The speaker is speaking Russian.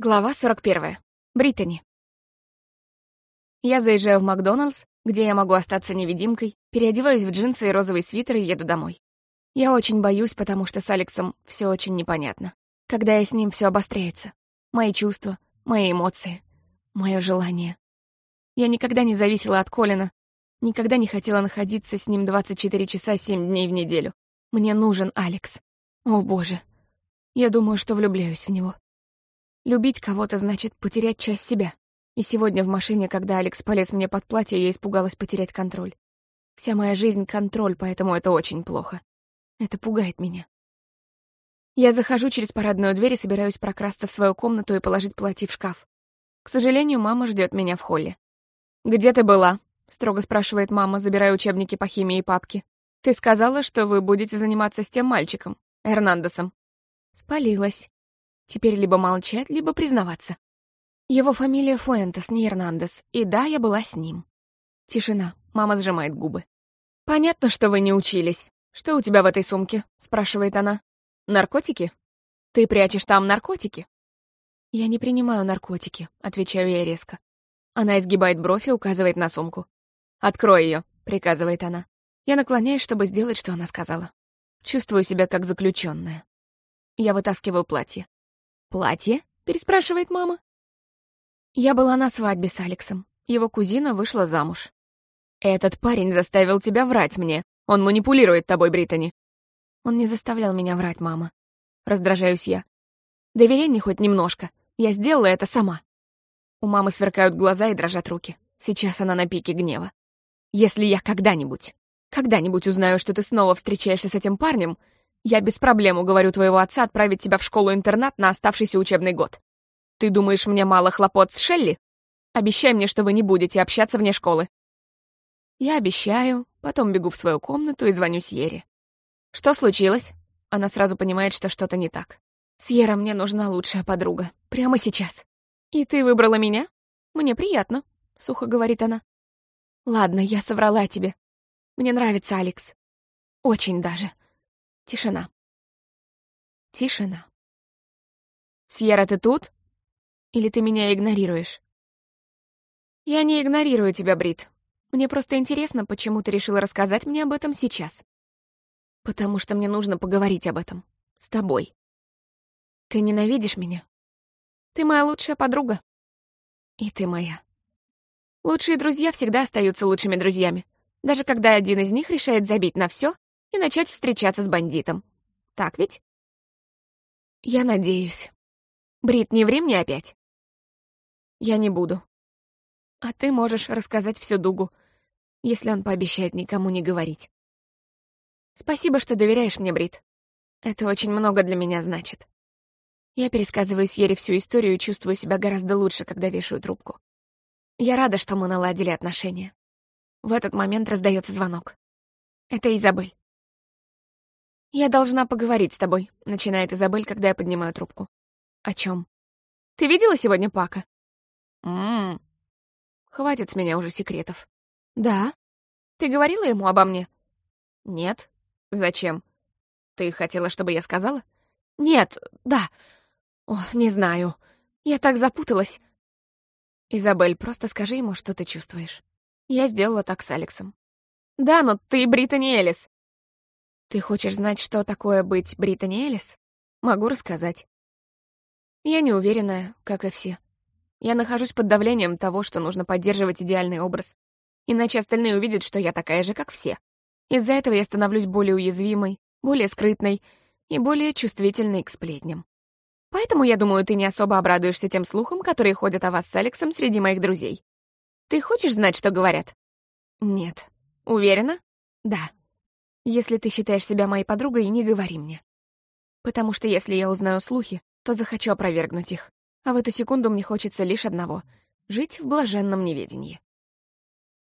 Глава 41. Британи. Я заезжаю в Макдоналдс, где я могу остаться невидимкой, переодеваюсь в джинсы и розовый свитер и еду домой. Я очень боюсь, потому что с Алексом все очень непонятно. Когда я с ним, все обостряется. Мои чувства, мои эмоции, мое желание. Я никогда не зависела от Колина, никогда не хотела находиться с ним 24 часа 7 дней в неделю. Мне нужен Алекс. О, боже. Я думаю, что влюбляюсь в него. Любить кого-то значит потерять часть себя. И сегодня в машине, когда Алекс полез мне под платье, я испугалась потерять контроль. Вся моя жизнь — контроль, поэтому это очень плохо. Это пугает меня. Я захожу через парадную дверь и собираюсь прокрасться в свою комнату и положить платье в шкаф. К сожалению, мама ждет меня в холле. «Где ты была?» — строго спрашивает мама, забирая учебники по химии и папки. «Ты сказала, что вы будете заниматься с тем мальчиком, Эрнандесом». Спалилась. Теперь либо молчать, либо признаваться. Его фамилия Фуэнтес, не Эрнандес, и да, я была с ним. Тишина. Мама сжимает губы. «Понятно, что вы не учились. Что у тебя в этой сумке?» — спрашивает она. «Наркотики? Ты прячешь там наркотики?» «Я не принимаю наркотики», — отвечаю я резко. Она изгибает бровь и указывает на сумку. «Открой ее», — приказывает она. Я наклоняюсь, чтобы сделать, что она сказала. Чувствую себя как заключенная. Я вытаскиваю платье. «Платье?» — переспрашивает мама. Я была на свадьбе с Алексом. Его кузина вышла замуж. «Этот парень заставил тебя врать мне. Он манипулирует тобой, Британи». «Он не заставлял меня врать, мама». Раздражаюсь я. «Доверяй мне хоть немножко. Я сделала это сама». У мамы сверкают глаза и дрожат руки. Сейчас она на пике гнева. «Если я когда-нибудь, когда-нибудь узнаю, что ты снова встречаешься с этим парнем, я без проблем уговорю твоего отца отправить тебя в школу-интернат на оставшийся учебный год. Ты думаешь, мне мало хлопот с Шелли? Обещай мне, что вы не будете общаться вне школы». Я обещаю, потом бегу в свою комнату и звоню Сьере. «Что случилось?» Она сразу понимает, что что-то не так. «Сьерра, мне нужна лучшая подруга. Прямо сейчас». «И ты выбрала меня? Мне приятно», — сухо говорит она. «Ладно, я соврала тебе. Мне нравится Алекс. Очень даже. Тишина. Тишина. «Сьерра, ты тут? Или ты меня игнорируешь?» «Я не игнорирую тебя, Брит. Мне просто интересно, почему ты решила рассказать мне об этом сейчас. Потому что мне нужно поговорить об этом. С тобой. Ты ненавидишь меня? Ты моя лучшая подруга. И ты моя. Лучшие друзья всегда остаются лучшими друзьями, даже когда один из них решает забить на все и начать встречаться с бандитом. Так ведь? Я надеюсь. Брит, не ври мне опять. Я не буду. А ты можешь рассказать всю Дугу, если он пообещает никому не говорить. Спасибо, что доверяешь мне, Брит. Это очень много для меня значит. Я пересказываю Сьере всю историю и чувствую себя гораздо лучше, когда вешаю трубку. Я рада, что мы наладили отношения. В этот момент раздается звонок. Это Изабель. «Я должна поговорить с тобой», — начинает Изабель, когда я поднимаю трубку. «О чем? Ты видела сегодня Пака?» «Ммм...» «Хватит с меня уже секретов». «Да? Ты говорила ему обо мне?» «Нет. Зачем? Ты хотела, чтобы я сказала?» «Нет, да. О, не знаю. Я так запуталась». «Изабель, просто скажи ему, что ты чувствуешь. Я сделала так с Алексом». «Да, но ты Британи Элис. Ты хочешь знать, что такое быть Британи Элис? Могу рассказать. Я не уверенная, как и все. Я нахожусь под давлением того, что нужно поддерживать идеальный образ. Иначе остальные увидят, что я такая же, как все. Из-за этого я становлюсь более уязвимой, более скрытной и более чувствительной к сплетням. Поэтому, я думаю, ты не особо обрадуешься тем слухам, которые ходят о вас с Алексом среди моих друзей. Ты хочешь знать, что говорят? Нет. Уверена? Да. Если ты считаешь себя моей подругой, не говори мне. Потому что если я узнаю слухи, то захочу опровергнуть их. А в эту секунду мне хочется лишь одного — жить в блаженном неведении.